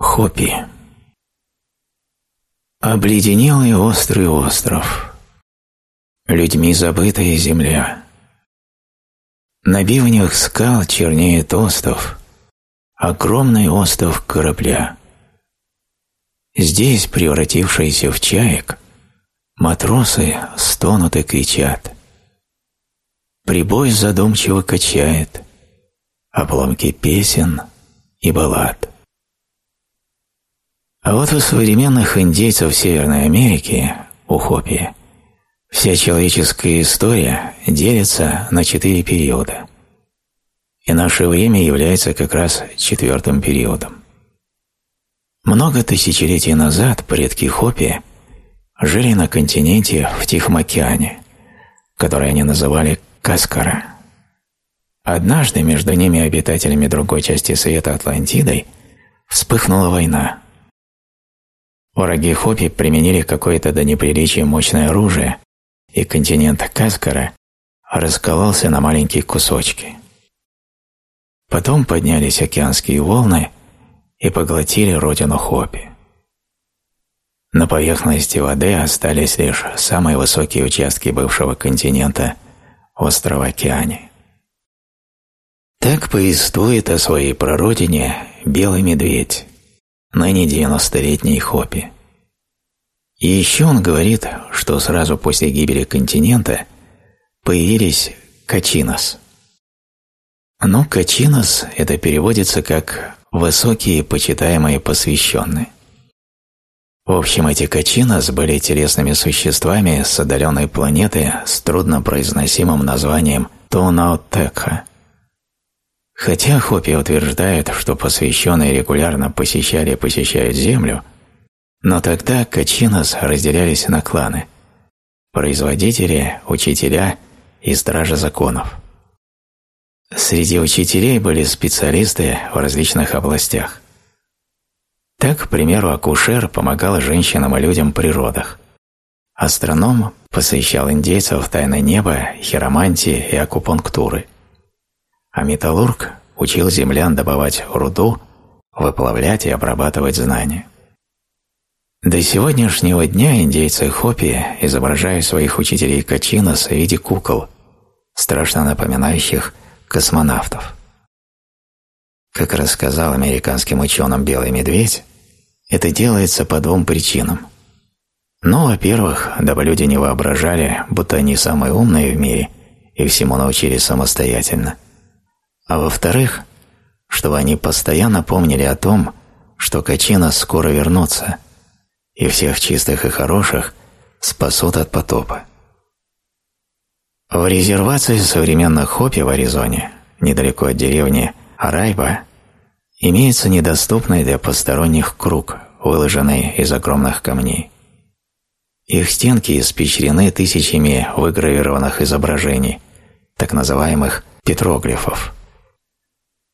Хопи Обледенелый острый остров, Людьми забытая земля. На бивнях скал чернеет остов, Огромный остов корабля. Здесь, превратившиеся в чаек, Матросы стонут и кричат. Прибой задумчиво качает Обломки песен и баллад. А вот у современных индейцев Северной Америки, у Хопи, вся человеческая история делится на четыре периода. И наше время является как раз четвертым периодом. Много тысячелетий назад предки Хопи жили на континенте в Тихом океане, который они называли Каскара. Однажды между ними обитателями другой части света Атлантидой вспыхнула война – Враги Хопи применили какое-то до неприличия мощное оружие, и континент Каскара раскололся на маленькие кусочки. Потом поднялись океанские волны и поглотили родину Хопи. На поверхности воды остались лишь самые высокие участки бывшего континента – острова Океане. Так повествует о своей прародине белый медведь, ныне 90-летний Хопи. И еще он говорит, что сразу после гибели континента появились Качинос. Но Качинос это переводится как «высокие, почитаемые, посвященные». В общем, эти Качинос были телесными существами с отдаленной планеты с труднопроизносимым названием Тонаотекха – Хотя Хопи утверждают, что посвященные регулярно посещали и посещают Землю, но тогда Качинос разделялись на кланы – производители, учителя и стражи законов. Среди учителей были специалисты в различных областях. Так, к примеру, акушер помогал женщинам и людям при родах. Астроном посвящал индейцев тайны неба, хиромантии и акупунктуры – а металлург учил землян добывать руду, выплавлять и обрабатывать знания. До сегодняшнего дня индейцы Хопи изображают своих учителей Качинос в виде кукол, страшно напоминающих космонавтов. Как рассказал американским ученым Белый Медведь, это делается по двум причинам. Ну, во-первых, дабы люди не воображали, будто они самые умные в мире и всему научились самостоятельно – а во-вторых, чтобы они постоянно помнили о том, что Качина скоро вернутся, и всех чистых и хороших спасут от потопа. В резервации современных Хопи в Аризоне, недалеко от деревни Арайба, имеется недоступный для посторонних круг, выложенный из огромных камней. Их стенки испещрены тысячами выгравированных изображений, так называемых петроглифов.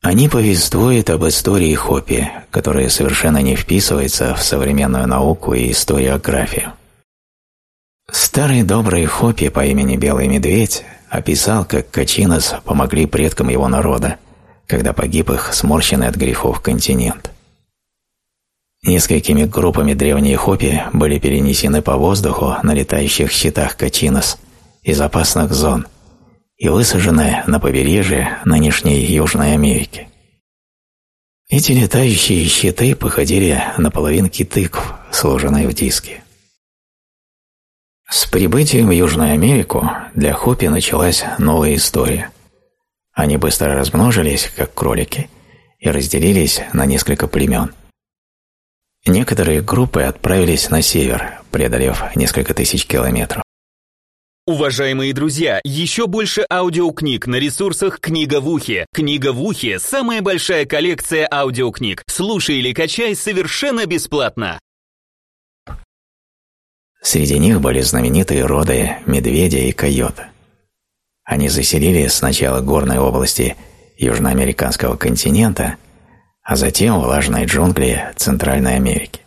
Они повествуют об истории Хопи, которая совершенно не вписывается в современную науку и историографию. Старый добрый Хопи по имени Белый Медведь описал, как Качинос помогли предкам его народа, когда погиб их сморщенный от грехов континент. Несколькими группами древние Хопи были перенесены по воздуху на летающих щитах Качинос из опасных зон – и высажены на побережье нынешней Южной Америки. Эти летающие щиты походили на половинки тыкв, сложенные в диске. С прибытием в Южную Америку для Хопи началась новая история. Они быстро размножились, как кролики, и разделились на несколько племен. Некоторые группы отправились на север, преодолев несколько тысяч километров. Уважаемые друзья, еще больше аудиокниг на ресурсах «Книга в ухе». «Книга в ухе» — самая большая коллекция аудиокниг. Слушай или качай совершенно бесплатно. Среди них были знаменитые роды медведя и койота. Они заселили сначала горные области южноамериканского континента, а затем влажные джунгли Центральной Америки.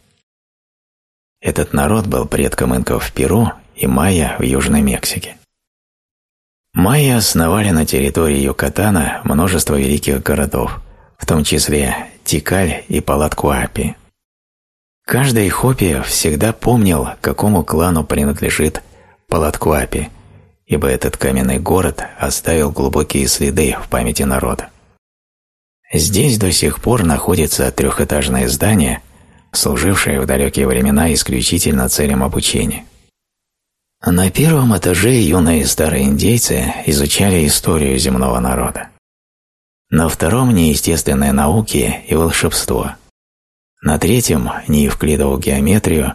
Этот народ был предком инков в Перу и майя в Южной Мексике. Майя основали на территории Юкатана множество великих городов, в том числе Тикаль и Палаткуапи, Каждый Хопи всегда помнил, какому клану принадлежит Палаткуапи, ибо этот каменный город оставил глубокие следы в памяти народа. Здесь до сих пор находится трехэтажное здание, служившее в далекие времена исключительно целям обучения. На первом этаже юные старые индейцы изучали историю земного народа. На втором – неестественные науки и волшебство. На третьем – неевклидову геометрию,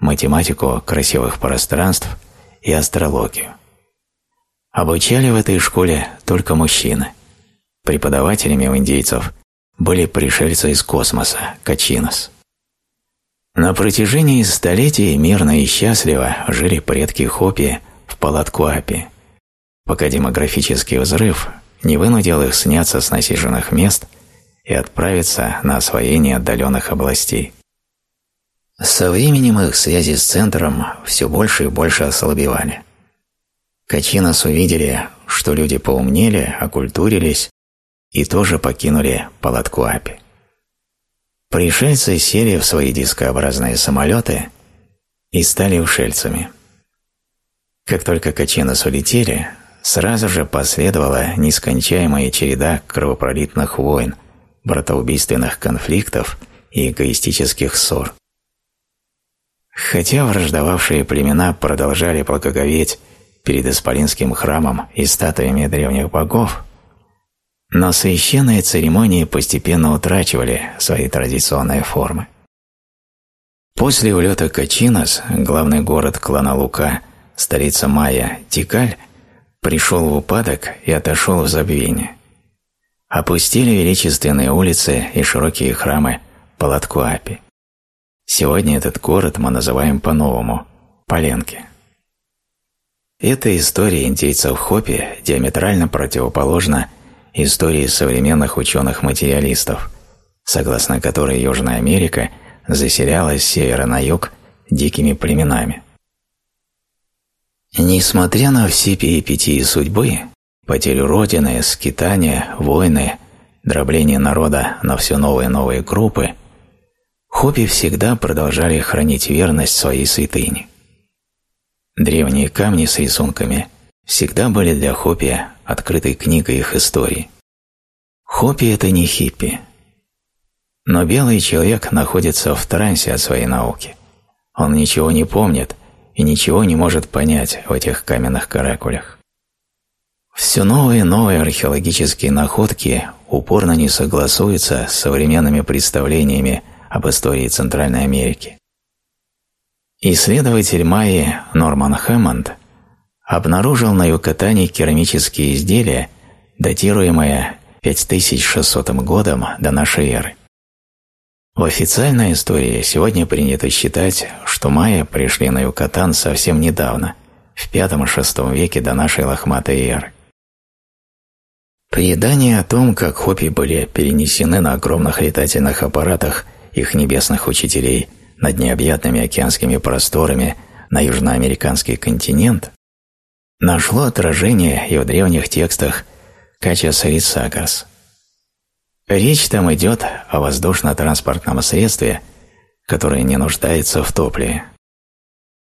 математику красивых пространств и астрологию. Обучали в этой школе только мужчины. Преподавателями у индейцев были пришельцы из космоса, Качинос. На протяжении столетий мирно и счастливо жили предки Хопи в Палаткуапе, пока демографический взрыв не вынудил их сняться с насиженных мест и отправиться на освоение отдаленных областей. Со временем их связи с центром все больше и больше ослабевали. Качинос увидели, что люди поумнели, окультурились и тоже покинули Палаткуапи. Пришельцы сели в свои дискообразные самолеты и стали ушельцами. Как только Качинос улетели, сразу же последовала нескончаемая череда кровопролитных войн, братоубийственных конфликтов и эгоистических ссор. Хотя враждовавшие племена продолжали благоговеть перед Исполинским храмом и статуями древних богов, но священные церемонии постепенно утрачивали свои традиционные формы. После улета Качинос, главный город клана Лука, столица Майя, Тикаль, пришел в упадок и отошел в забвение. Опустили величественные улицы и широкие храмы Палаткуапи. Сегодня этот город мы называем по-новому – Поленки. Эта история индейцев Хопи диаметрально противоположна истории современных ученых-материалистов, согласно которой Южная Америка заселялась с севера на юг дикими племенами. Несмотря на все перипетии судьбы, потерю родины, скитания, войны, дробление народа на все новые и новые группы, Хопи всегда продолжали хранить верность своей святыне. Древние камни с рисунками всегда были для Хопи открытой книгой их истории. Хопи – это не хиппи. Но белый человек находится в трансе от своей науки. Он ничего не помнит, и ничего не может понять в этих каменных каракулях. Все новые и новые археологические находки упорно не согласуются с современными представлениями об истории Центральной Америки. Исследователь Майи Норман Хэммонд обнаружил на Юкатане керамические изделия, датируемые 5600 годом до нашей эры. В официальной истории сегодня принято считать, что майя пришли на Юкатан совсем недавно, в V-VI веке до нашей лохматой эры. Предания о том, как хопи были перенесены на огромных летательных аппаратах их небесных учителей над необъятными океанскими просторами на южноамериканский континент, нашло отражение и в древних текстах Кача Сагас – Речь там идет о воздушно-транспортном средстве, которое не нуждается в топливе.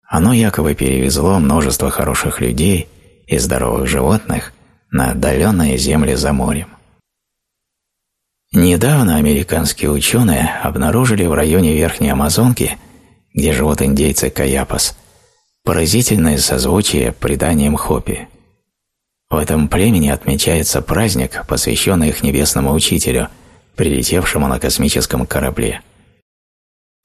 Оно якобы перевезло множество хороших людей и здоровых животных на отдаленные земли за морем. Недавно американские ученые обнаружили в районе Верхней Амазонки, где живут индейцы Каяпас, поразительное созвучие преданиям Хопи. В этом племени отмечается праздник, посвященный их небесному учителю, прилетевшему на космическом корабле.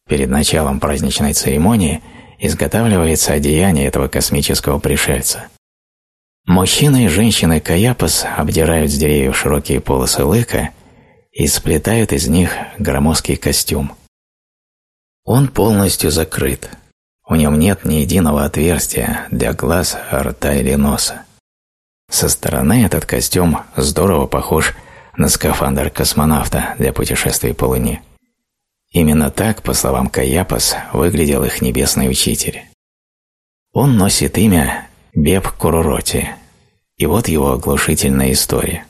Перед началом праздничной церемонии изготавливается одеяние этого космического пришельца. Мужчины и женщины Каяпас обдирают с деревьев широкие полосы лыка и сплетают из них громоздкий костюм. Он полностью закрыт. В нем нет ни единого отверстия для глаз, рта или носа. Со стороны этот костюм здорово похож на скафандр космонавта для путешествий по Луне. Именно так, по словам Каяпас, выглядел их небесный учитель. Он носит имя Беб Куруроти, и вот его оглушительная история.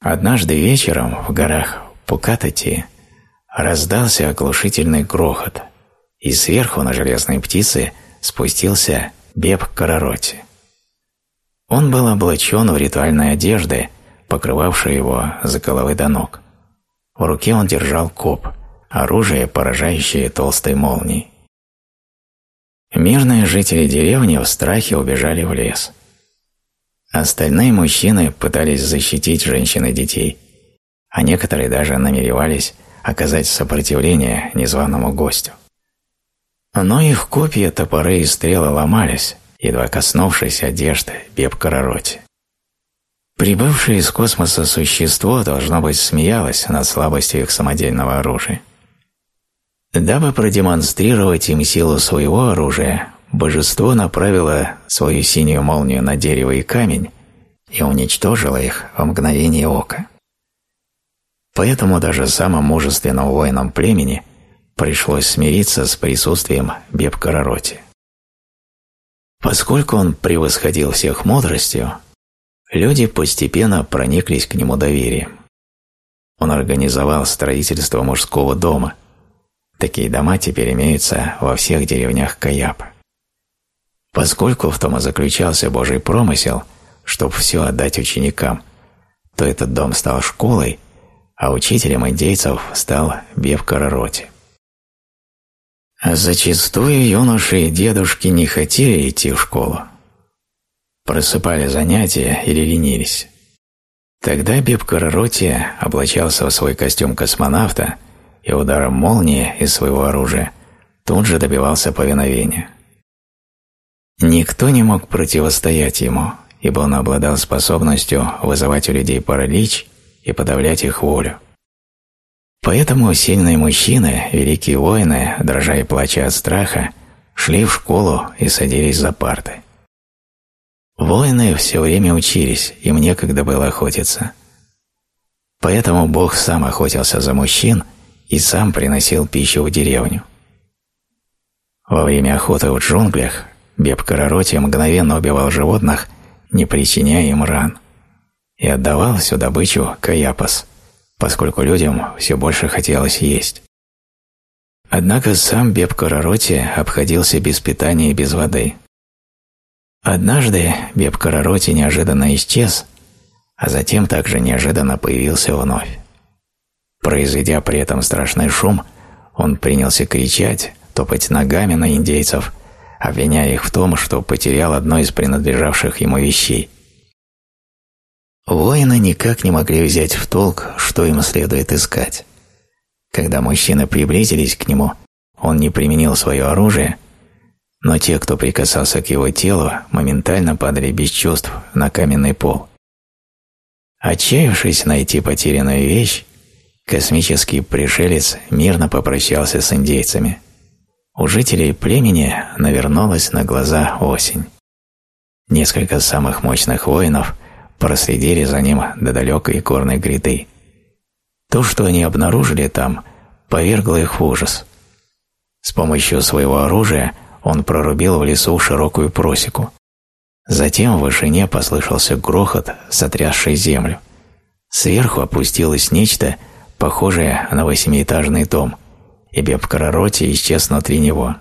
Однажды вечером в горах Пукатати раздался оглушительный грохот, и сверху на железной птице спустился Беб Карароти. Он был облачен в ритуальные одежды, покрывавшие его с головы до ног. В руке он держал коп, оружие, поражающее толстой молнией. Мирные жители деревни в страхе убежали в лес. Остальные мужчины пытались защитить женщин и детей, а некоторые даже намеревались оказать сопротивление незваному гостю. Но их копья, топоры и стрелы ломались, едва коснувшись одежды Беб-Карароти. Прибывшее из космоса существо, должно быть, смеялось над слабостью их самодельного оружия. Дабы продемонстрировать им силу своего оружия, божество направило свою синюю молнию на дерево и камень и уничтожило их в мгновение ока. Поэтому даже самым мужественным воинам племени пришлось смириться с присутствием Беб-Карароти. Поскольку он превосходил всех мудростью, люди постепенно прониклись к нему доверием. Он организовал строительство мужского дома. Такие дома теперь имеются во всех деревнях Каяпа. Поскольку в том и заключался Божий промысел, чтобы все отдать ученикам, то этот дом стал школой, а учителем индейцев стал Бев Карароти. Зачастую юноши и дедушки не хотели идти в школу. Просыпали занятия или ленились. Тогда Беб Карароти облачался в свой костюм космонавта и ударом молнии из своего оружия тут же добивался повиновения. Никто не мог противостоять ему, ибо он обладал способностью вызывать у людей паралич и подавлять их волю. Поэтому сильные мужчины, великие воины, дрожа и плача от страха, шли в школу и садились за парты. Воины все время учились, им некогда было охотиться. Поэтому Бог сам охотился за мужчин и сам приносил пищу в деревню. Во время охоты в джунглях Беб Карароти мгновенно убивал животных, не причиняя им ран, и отдавал всю добычу Каяпас – поскольку людям все больше хотелось есть. Однако сам Беб Карароти обходился без питания и без воды. Однажды Беб Карароти неожиданно исчез, а затем также неожиданно появился вновь. Произведя при этом страшный шум, он принялся кричать, топать ногами на индейцев, обвиняя их в том, что потерял одно из принадлежавших ему вещей. Воины никак не могли взять в толк, что им следует искать. Когда мужчины приблизились к нему, он не применил свое оружие, но те, кто прикасался к его телу, моментально падали без чувств на каменный пол. Отчаявшись найти потерянную вещь, космический пришелец мирно попрощался с индейцами. У жителей племени навернулась на глаза осень. Несколько самых мощных воинов – проследили за ним до далекой горной гряды. То, что они обнаружили там, повергло их в ужас. С помощью своего оружия он прорубил в лесу широкую просеку. Затем в вышине послышался грохот, сотрясший землю. Сверху опустилось нечто, похожее на восьмиэтажный дом, и Беб-Карароти исчез внутри него.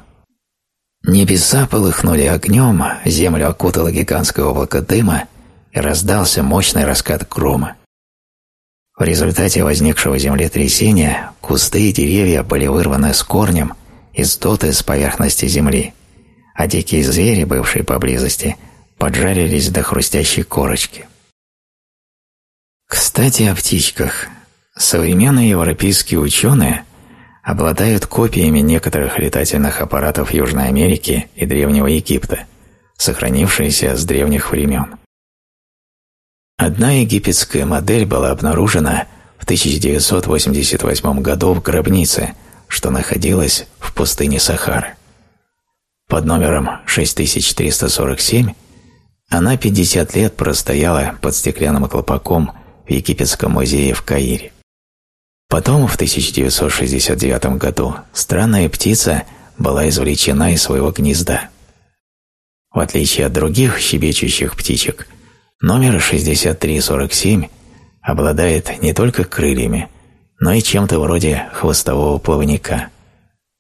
Небеса полыхнули огнем, землю окутало гигантское облако дыма, раздался мощный раскат грома. В результате возникшего землетрясения кусты и деревья были вырваны с корнем и сдуты с поверхности земли, а дикие звери, бывшие поблизости, поджарились до хрустящей корочки. Кстати, о птичках. Современные европейские ученые обладают копиями некоторых летательных аппаратов Южной Америки и Древнего Египта, сохранившиеся с древних времен. Одна египетская модель была обнаружена в 1988 году в гробнице, что находилась в пустыне Сахары. Под номером 6347 она 50 лет простояла под стеклянным колпаком в Египетском музее в Каире. Потом, в 1969 году, странная птица была извлечена из своего гнезда. В отличие от других щебечущих птичек – Номер 6347 обладает не только крыльями, но и чем-то вроде хвостового плавника.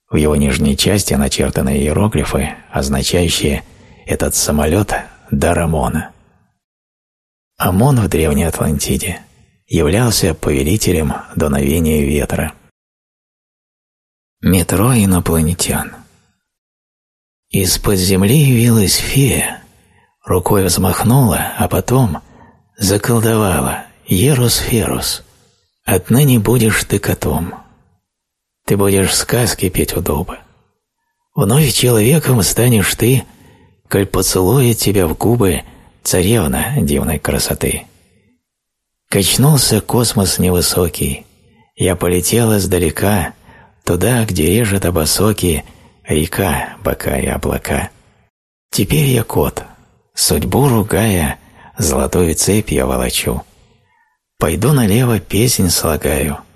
В его нижней части начертаны иероглифы, означающие «этот самолет Дарамона». Амон в Древней Атлантиде являлся повелителем дуновения ветра. Метро инопланетян Из-под земли явилась фея, рукой взмахнула, а потом заколдовала «Ерус-ферус, отныне будешь ты котом». Ты будешь сказки петь у дуба. Вновь человеком станешь ты, коль поцелует тебя в губы царевна дивной красоты. Качнулся космос невысокий, я полетел издалека, туда, где режет обосоки река, бока и облака. Теперь я кот, судьбу ругая, золотую цепь я волочу. Пойду налево, песнь слагаю —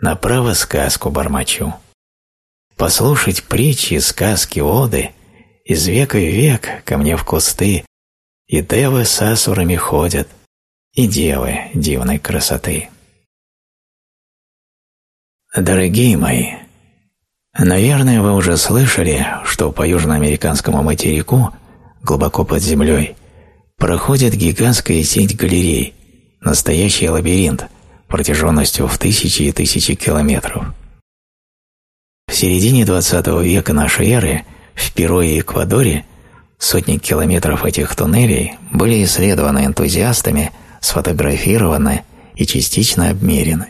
направо сказку бормочу. Послушать притчи, сказки, оды, из века в век ко мне в кусты, и девы с асурами ходят, и девы дивной красоты. Дорогие мои, наверное, вы уже слышали, что по южноамериканскому материку, глубоко под землей, проходит гигантская сеть галерей, настоящий лабиринт – протяженностью в тысячи и тысячи километров. В середине XX века нашей эры в Перу и Эквадоре сотни километров этих туннелей были исследованы энтузиастами, сфотографированы и частично обмерены.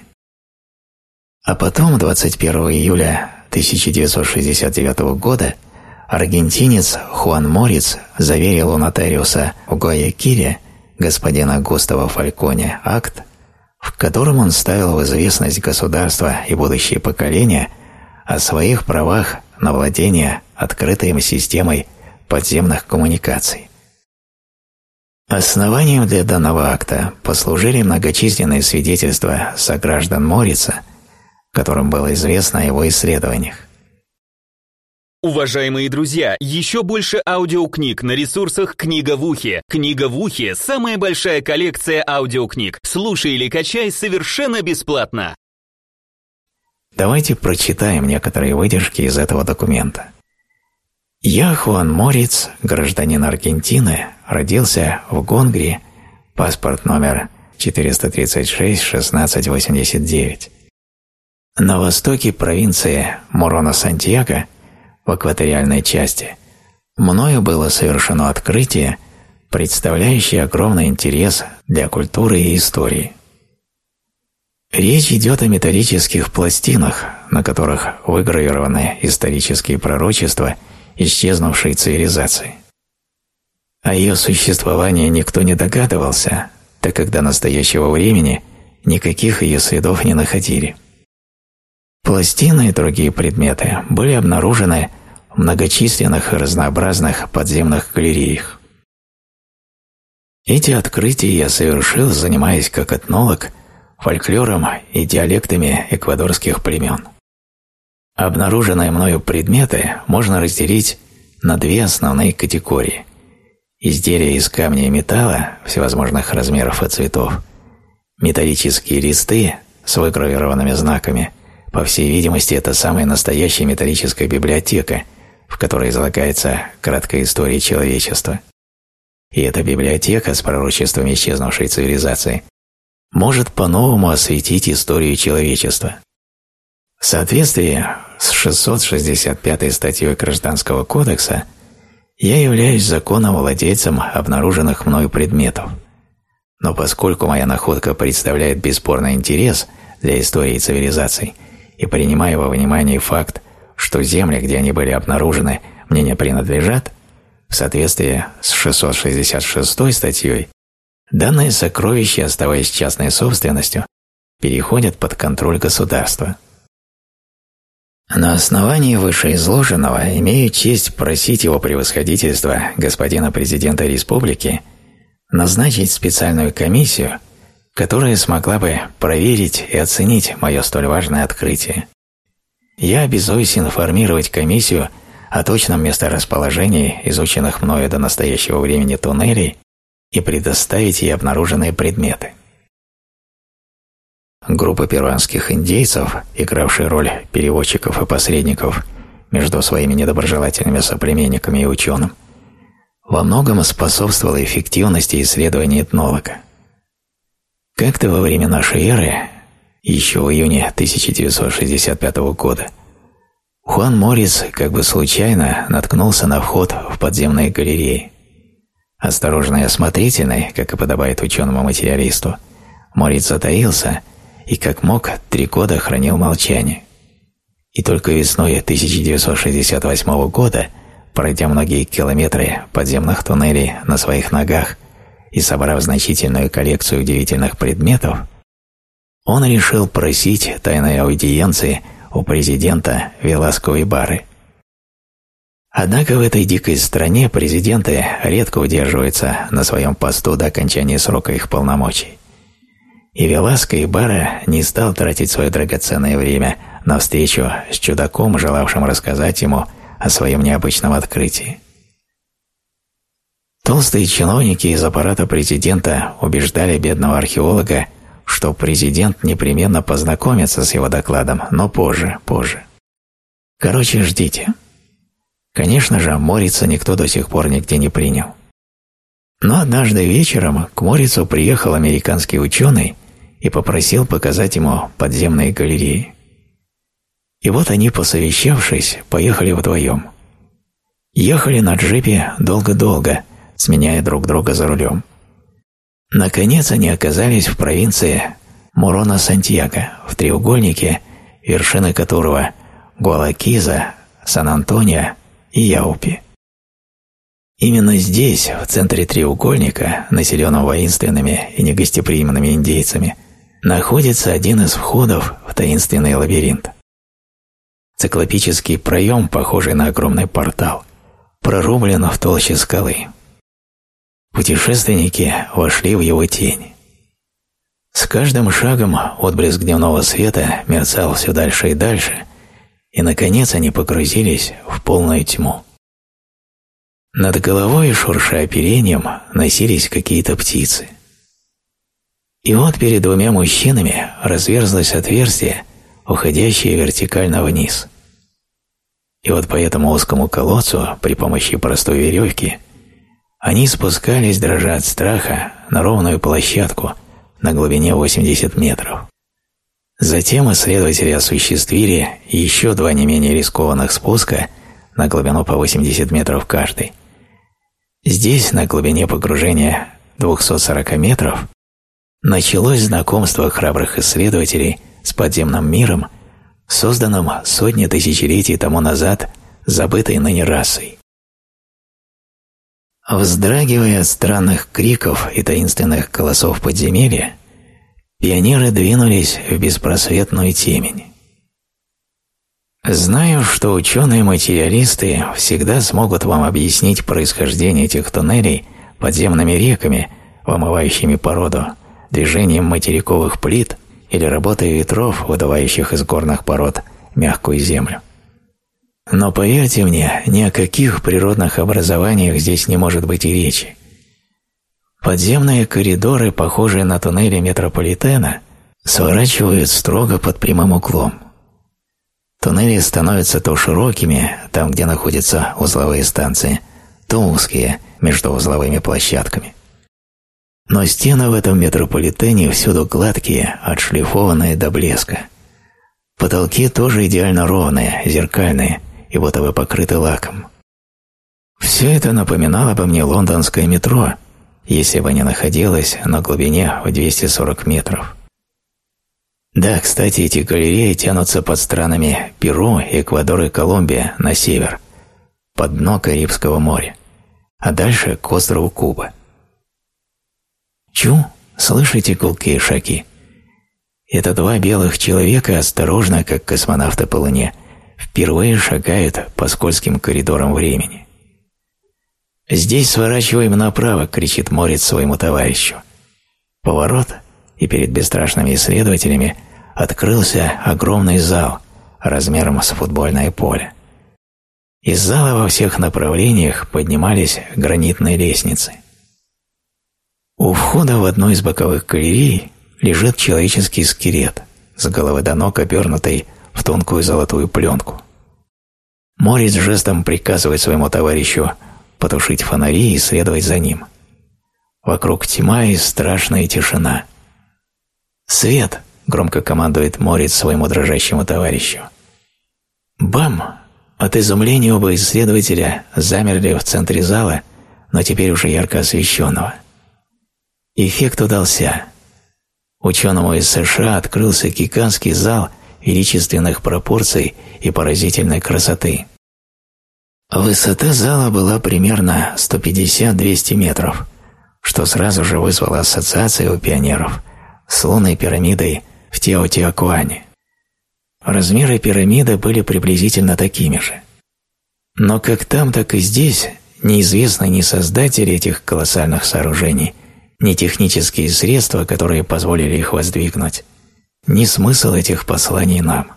А потом, 21 июля 1969 года, аргентинец Хуан Морец заверил у нотариуса в Гуаякиле господина Густава Фальконе акт, в котором он ставил в известность государства и будущие поколения о своих правах на владение открытой им системой подземных коммуникаций. Основанием для данного акта послужили многочисленные свидетельства сограждан Морица, которым было известно о его исследованиях. Уважаемые друзья, еще больше аудиокниг на ресурсах «Книга в ухе». «Книга в ухе» — самая большая коллекция аудиокниг. Слушай или качай совершенно бесплатно. Давайте прочитаем некоторые выдержки из этого документа. Я, Хуан Морец, гражданин Аргентины, родился в Гонгри, паспорт номер 436-1689. На востоке провинции Морона-Сантьяго – в экваториальной части, мною было совершено открытие, представляющее огромный интерес для культуры и истории. Речь идет о металлических пластинах, на которых выгравированы исторические пророчества исчезнувшей цивилизации. О ее существовании никто не догадывался, так как до настоящего времени никаких ее следов не находили. Пластины и другие предметы были обнаружены в многочисленных и разнообразных подземных галереях. Эти открытия я совершил, занимаясь как этнолог фольклором и диалектами эквадорских племен. Обнаруженные мною предметы можно разделить на две основные категории. Изделия из камня и металла всевозможных размеров и цветов, металлические листы с выгравированными знаками – по всей видимости, это самая настоящая металлическая библиотека, в которой излагается краткая история человечества. И эта библиотека с пророчествами исчезнувшей цивилизации может по-новому осветить историю человечества. В соответствии с 665 статьей Гражданского кодекса я являюсь законным владельцем обнаруженных мною предметов. Но поскольку моя находка представляет бесспорный интерес для истории цивилизаций – и принимая во внимание факт, что земли, где они были обнаружены, мне не принадлежат, в соответствии с 666 статьей, данные сокровища, оставаясь частной собственностью, переходят под контроль государства. На основании вышеизложенного имею честь просить его превосходительства господина президента республики назначить специальную комиссию которая смогла бы проверить и оценить мое столь важное открытие. Я обязуюсь информировать комиссию о точном месторасположении изученных мною до настоящего времени туннелей и предоставить ей обнаруженные предметы. группа перуанских индейцев, игравшая роль переводчиков и посредников между своими недоброжелательными соплеменниками и ученым, во многом способствовала эффективности исследований этнолога. Как-то во время нашей эры, еще в июне 1965 года, Хуан Морис как бы случайно наткнулся на вход в подземные галереи. Осторожный и осмотрительный, как и подобает ученому-материалисту, Морис затаился и как мог три года хранил молчание. И только весной 1968 года, пройдя многие километры подземных туннелей на своих ногах и собрав значительную коллекцию удивительных предметов, он решил просить тайной аудиенции у президента Веласко Бары. Однако в этой дикой стране президенты редко удерживаются на своем посту до окончания срока их полномочий. И Веласко Бара не стал тратить свое драгоценное время на встречу с чудаком, желавшим рассказать ему о своем необычном открытии. Толстые чиновники из аппарата президента убеждали бедного археолога, что президент непременно познакомится с его докладом, но позже, позже. Короче, ждите. Конечно же, Морица никто до сих пор нигде не принял. Но однажды вечером к Морицу приехал американский ученый и попросил показать ему подземные галереи. И вот они, посовещавшись, поехали вдвоем. Ехали на джипе долго-долго, сменяя друг друга за рулем. Наконец они оказались в провинции Мурона-Сантьяго, в треугольнике, вершины которого Гуалакиза, Сан-Антонио и Яупи. Именно здесь, в центре треугольника, населенного воинственными и негостеприимными индейцами, находится один из входов в таинственный лабиринт. Циклопический проем, похожий на огромный портал, прорублен в толще скалы. Путешественники вошли в его тень. С каждым шагом отблеск дневного света мерцал все дальше и дальше, и, наконец, они погрузились в полную тьму. Над головой, шурша оперением, носились какие-то птицы. И вот перед двумя мужчинами разверзлось отверстие, уходящее вертикально вниз. И вот по этому узкому колодцу при помощи простой веревки они спускались, дрожа от страха, на ровную площадку на глубине 80 метров. Затем исследователи осуществили еще два не менее рискованных спуска на глубину по 80 метров каждый. Здесь, на глубине погружения 240 метров, началось знакомство храбрых исследователей с подземным миром, созданным сотни тысячелетий тому назад забытой ныне расой. Вздрагивая от странных криков и таинственных голосов подземелья, пионеры двинулись в беспросветную темень. Знаю, что ученые-материалисты всегда смогут вам объяснить происхождение этих туннелей подземными реками, вымывающими породу, движением материковых плит или работой ветров, выдувающих из горных пород мягкую землю. Но поверьте мне, ни о каких природных образованиях здесь не может быть и речи. Подземные коридоры, похожие на туннели метрополитена, сворачивают строго под прямым углом. Туннели становятся то широкими, там, где находятся узловые станции, то узкие, между узловыми площадками. Но стены в этом метрополитене всюду гладкие, отшлифованные до блеска. Потолки тоже идеально ровные, зеркальные, и вот вы покрыты лаком. Все это напоминало бы мне лондонское метро, если бы не находилось на глубине в 240 метров. Да, кстати, эти галереи тянутся под странами Перу, Эквадор и Колумбия на север, под дно Карибского моря, а дальше к острову Куба. Чу, слышите гулкие шаги? Это два белых человека осторожно, как космонавты по Луне, впервые шагают по скользким коридорам времени. «Здесь сворачиваем направо!» — кричит Морец своему товарищу. Поворот, и перед бесстрашными исследователями открылся огромный зал размером с футбольное поле. Из зала во всех направлениях поднимались гранитные лестницы. У входа в одну из боковых галерей лежит человеческий скелет, с головы до ног обернутый в тонкую золотую пленку. Морец жестом приказывает своему товарищу потушить фонари и следовать за ним. Вокруг тьма и страшная тишина. «Свет!» — громко командует Морец своему дрожащему товарищу. Бам! От изумления оба исследователя замерли в центре зала, но теперь уже ярко освещенного. Эффект удался. Ученому из США открылся гигантский зал величественных пропорций и поразительной красоты. Высота зала была примерно 150-200 метров, что сразу же вызвало ассоциации у пионеров с лунной пирамидой в Теотиакуане. Размеры пирамиды были приблизительно такими же. Но как там, так и здесь неизвестны ни создатели этих колоссальных сооружений, ни технические средства, которые позволили их воздвигнуть, ни смысл этих посланий нам.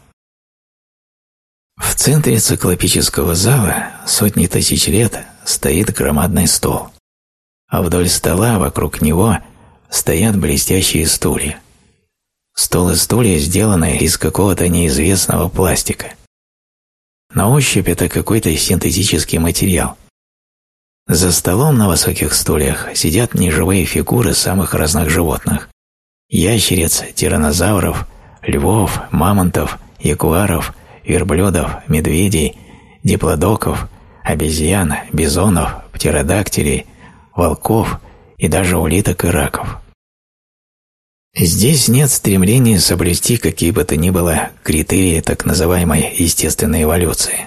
В центре циклопического зала сотни тысяч лет стоит громадный стол, а вдоль стола вокруг него стоят блестящие стулья. Стол и стулья сделаны из какого-то неизвестного пластика. На ощупь это какой-то синтетический материал. За столом на высоких стульях сидят неживые фигуры самых разных животных. Ящериц, тираннозавров, львов, мамонтов, ягуаров, верблюдов, медведей, диплодоков, обезьян, бизонов, птеродактилей, волков и даже улиток и раков. Здесь нет стремления соблюсти какие бы то ни было критерии так называемой естественной эволюции.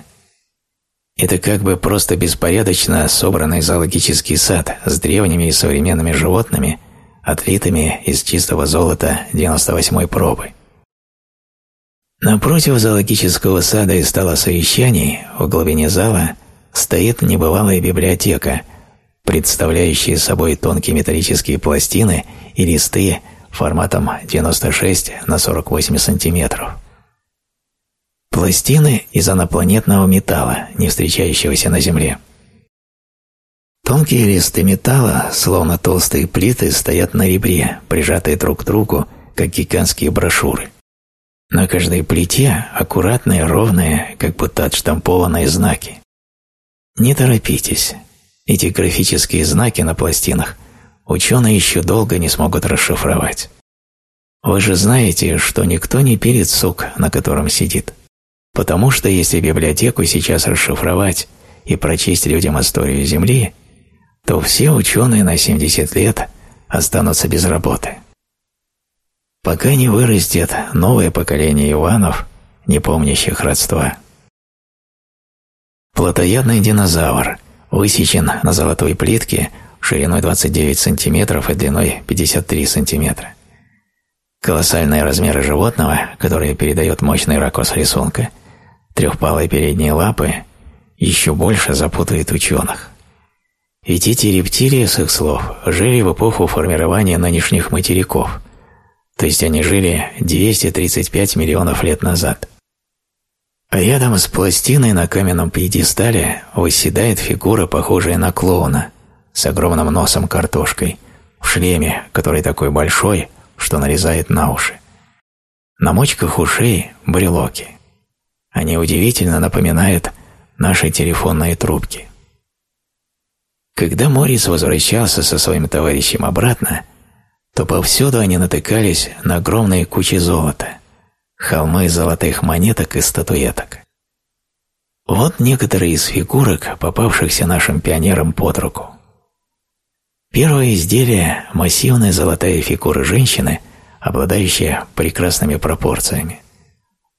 Это как бы просто беспорядочно собранный зоологический сад с древними и современными животными, отлитыми из чистого золота 98-й пробы. Напротив зоологического сада и стола совещаний в глубине зала стоит небывалая библиотека, представляющая собой тонкие металлические пластины и листы форматом 96 на 48 сантиметров. Пластины из инопланетного металла, не встречающегося на Земле. Тонкие листы металла, словно толстые плиты, стоят на ребре, прижатые друг к другу, как гигантские брошюры. На каждой плите аккуратные, ровные, как будто отштампованные знаки. Не торопитесь. Эти графические знаки на пластинах ученые еще долго не смогут расшифровать. Вы же знаете, что никто не пилит сук, на котором сидит. Потому что если библиотеку сейчас расшифровать и прочесть людям историю Земли, то все ученые на 70 лет останутся без работы. Пока не вырастет новое поколение Иванов, не помнящих родства. Плотоядный динозавр высечен на золотой плитке – шириной 29 см и длиной 53 см. Колоссальные размеры животного, которые передает мощный ракурс рисунка, трехпалые передние лапы, еще больше запутает ученых. Ведь эти рептилии, с их слов, жили в эпоху формирования нынешних материков, то есть они жили 235 миллионов лет назад. Рядом с пластиной на каменном пьедестале восседает фигура, похожая на клоуна, с огромным носом картошкой, в шлеме, который такой большой, что нарезает на уши. На мочках ушей – брелоки. Они удивительно напоминают наши телефонные трубки. Когда Морис возвращался со своим товарищем обратно, то повсюду они натыкались на огромные кучи золота, холмы золотых монеток и статуэток. Вот некоторые из фигурок, попавшихся нашим пионерам под руку. Первое изделие – массивная золотая фигура женщины, обладающая прекрасными пропорциями.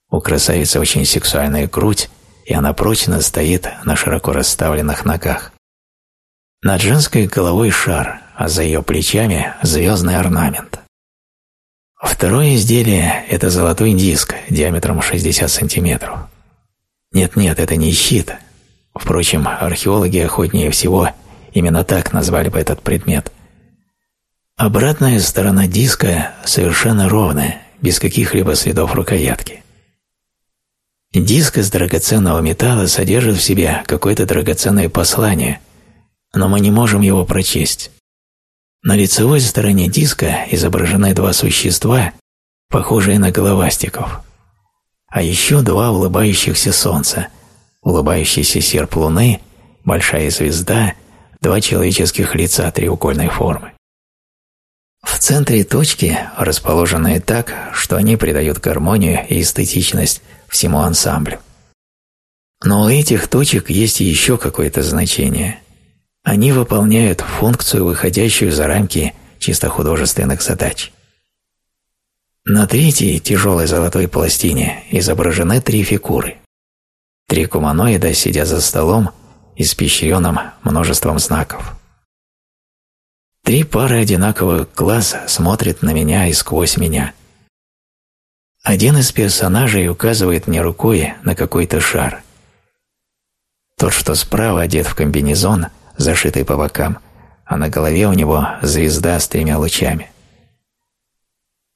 У красавицы очень сексуальная грудь, и она прочно стоит на широко расставленных ногах. Над женской головой шар, а за ее плечами – звездный орнамент. Второе изделие – это золотой диск диаметром 60 сантиметров. Нет-нет, это не щит. Впрочем, археологи охотнее всего – Именно так назвали бы этот предмет. Обратная сторона диска совершенно ровная, без каких-либо следов рукоятки. Диск из драгоценного металла содержит в себе какое-то драгоценное послание, но мы не можем его прочесть. На лицевой стороне диска изображены два существа, похожие на головастиков, а еще два улыбающихся солнца, улыбающийся серп луны, большая звезда, два человеческих лица треугольной формы. В центре точки, расположенные так, что они придают гармонию и эстетичность всему ансамблю. Но у этих точек есть еще какое-то значение. Они выполняют функцию, выходящую за рамки чисто художественных задач. На третьей тяжелой золотой пластине изображены три фигуры. Три куманоида сидят за столом, испещренным множеством знаков. Три пары одинаковых глаз смотрят на меня и сквозь меня. Один из персонажей указывает мне рукой на какой-то шар. Тот, что справа одет в комбинезон, зашитый по бокам, а на голове у него звезда с тремя лучами.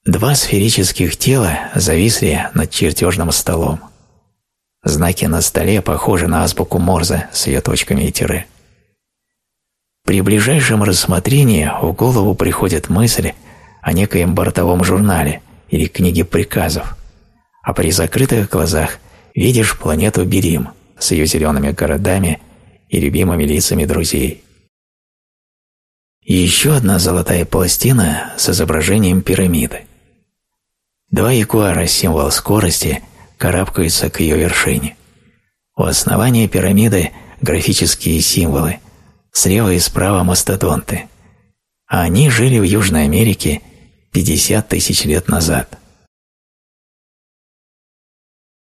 Два сферических тела зависли над чертежным столом. Знаки на столе похожи на азбуку Морзе с ее точками и тире. При ближайшем рассмотрении в голову приходит мысль о некоем бортовом журнале или книге приказов, а при закрытых глазах видишь планету Берим с ее зелеными городами и любимыми лицами друзей. И еще одна золотая пластина с изображением пирамиды. Два ягуара, символ скорости, карабкаются к ее вершине. У основания пирамиды графические символы – слева и справа мастодонты, а они жили в Южной Америке 50 тысяч лет назад.